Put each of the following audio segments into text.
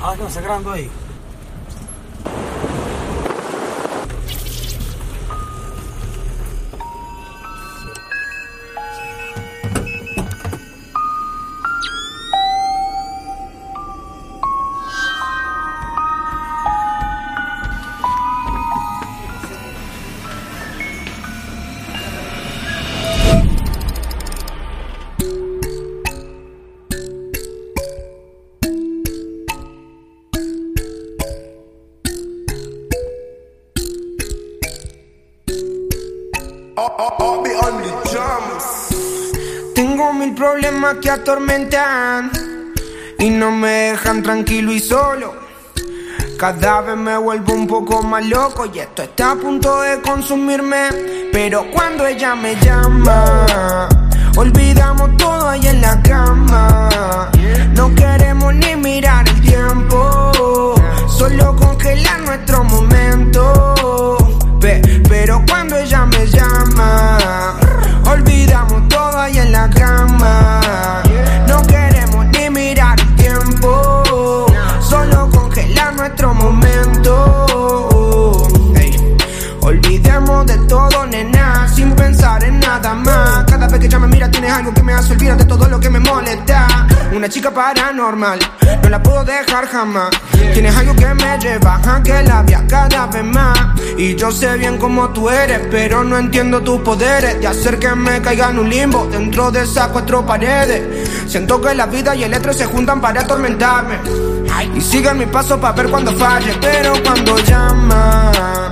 Ah, están sangrando ahí. Tengo mil problemas que atormentan y no me dejan tranquilo y solo. Cada vez me vuelvo un poco más loco y esto está a punto de consumirme. Pero cuando ella me llama, olvidamos todo ahí en la cama. No queremos ni mirar el tiempo, solo congelar nuestro momento. Tienes algo que me hace olvidar de todo lo que me molesta. Una chica paranormal, no la puedo dejar jamás. Tienes algo que me lleva a que la vea cada vez más. Y yo sé bien cómo tú eres, pero no entiendo tus poderes de hacer que me caiga en un limbo dentro de esas cuatro paredes. Siento que la vida y el estrés se juntan para atormentarme. Y siguen mi paso para ver cuando falle, pero cuando llama.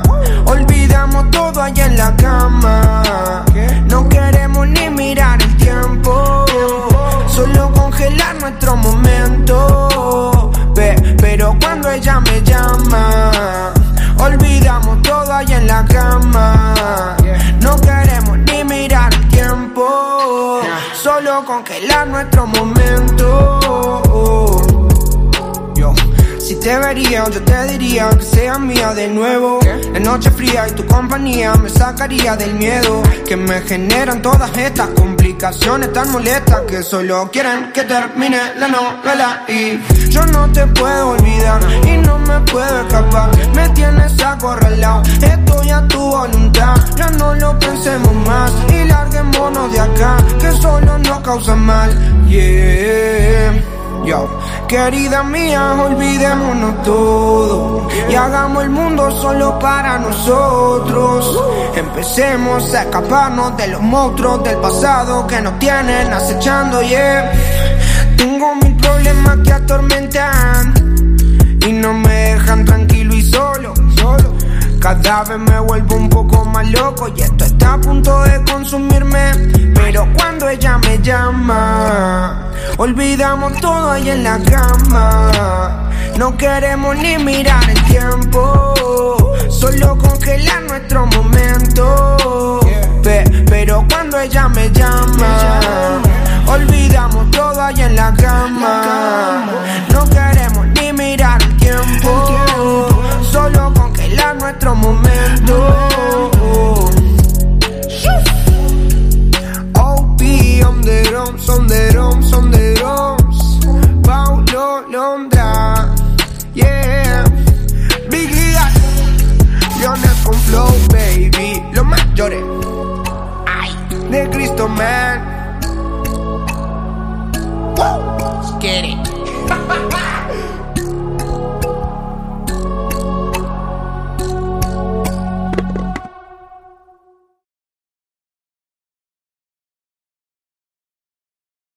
Nuestro momento. Pe- Pero cuando ella me llama, olvidamos todo allá en la cama. No queremos ni mirar el tiempo. Solo congelar nuestro momento. Yo, si te vería, yo te diría que seas mía de nuevo. La noche fría y tu compañía me sacaría del miedo que me generan todas estas complicaciones tan molestas que solo quieren que termine la novela. Y yo no te puedo olvidar y no me puedo escapar. Me tienes acorralado, estoy a tu voluntad. Ya no lo pensemos más y larguémonos de acá, que solo nos causa mal. Yo, querida mía, olvidémonos todo y hagamos el mundo solo para nosotros. Empecemos a escaparnos de los monstruos del pasado que nos tienen acechando, yeah. Tengo mil problemas que atormentan y no me dejan tranquilo y solo, solo. Cada vez me vuelvo un poco más loco y esto está a punto de consumirme. Pero cuando ella me llama, olvidamos todo ahí en la cama. No queremos ni mirar el tiempo, solo congelar nuestro momento. Pe- pero cuando ella me llama, olvidamos todo ahí en la cama. No queremos ni mirar el tiempo, solo congelar nuestro momento. OP on the on the Paulo Londra, yeah. Big Liga, Leones con flow, baby. Los mayores, ay, de Cristo Man. Woo. Get it.